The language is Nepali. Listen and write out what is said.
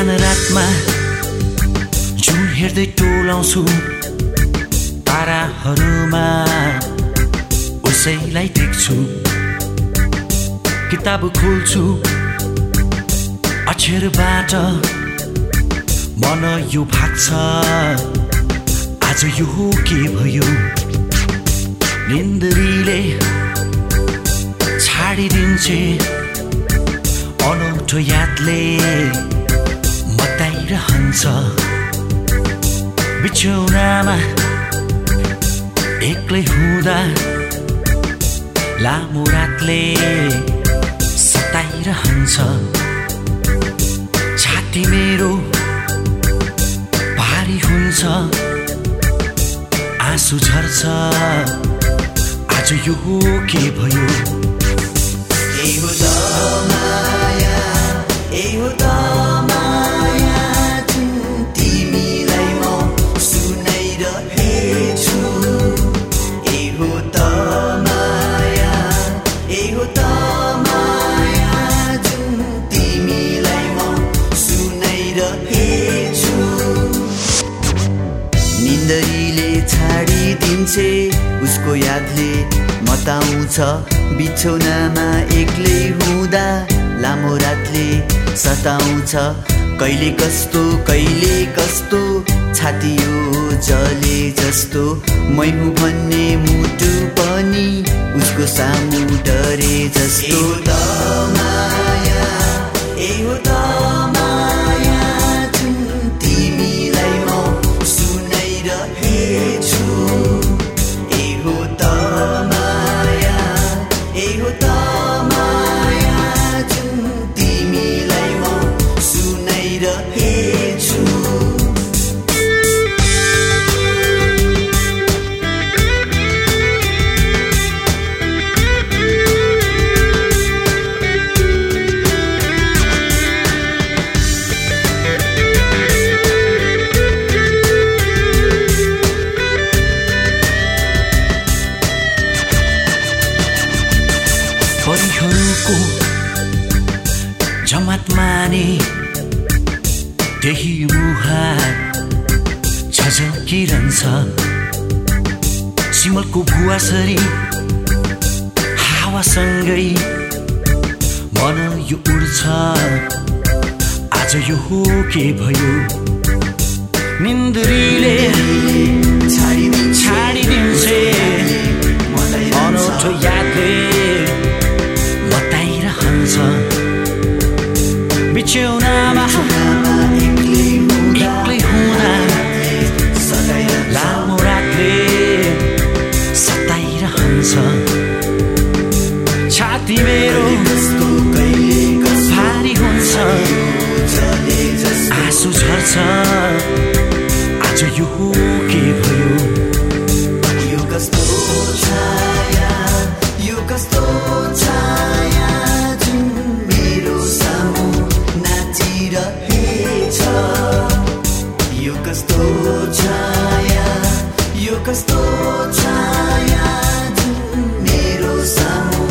बिहान रातमा जुन हेर्दै टोलाउँछु ताराहरूमा उसैलाई देख्छु किताब खोल्छु अक्षरबाट मन यो भाग्छ। आज यो के भयो? निन्द्रीले छाडिदिन्छे अनौठो यादले। बताइरहन्छ बिछौनामा एक्लै हुँदा लामो रातले सताइरहन्छ। छाती मेरो भारी हुन्छ। आँसु झर्छ। आज यो के भयो? छाडिदिन्छे उसको यादले मताउँछ। बिछौनामा एक्लै हुँदा लामो रातले सताउँछ। कहिले कस्तो कहिले कस्तो छाती यो जले जस्तो। मै हुँ भन्ने मुटु पनि उसको सामु डरे जस्तो। परिहरूको जमात माने त्यही मुहार झझकिरहन्छ सिमलको भुवासरी हावासँगै मन यो उड्छ। आज यो हो के भयो? निन्द्रीले छाडिदिन्छे। पर्छ आज यो के भयो? यो कस्तो छाया यो कस्तो छाया छाया यो कस्तो छाया मेरो सामु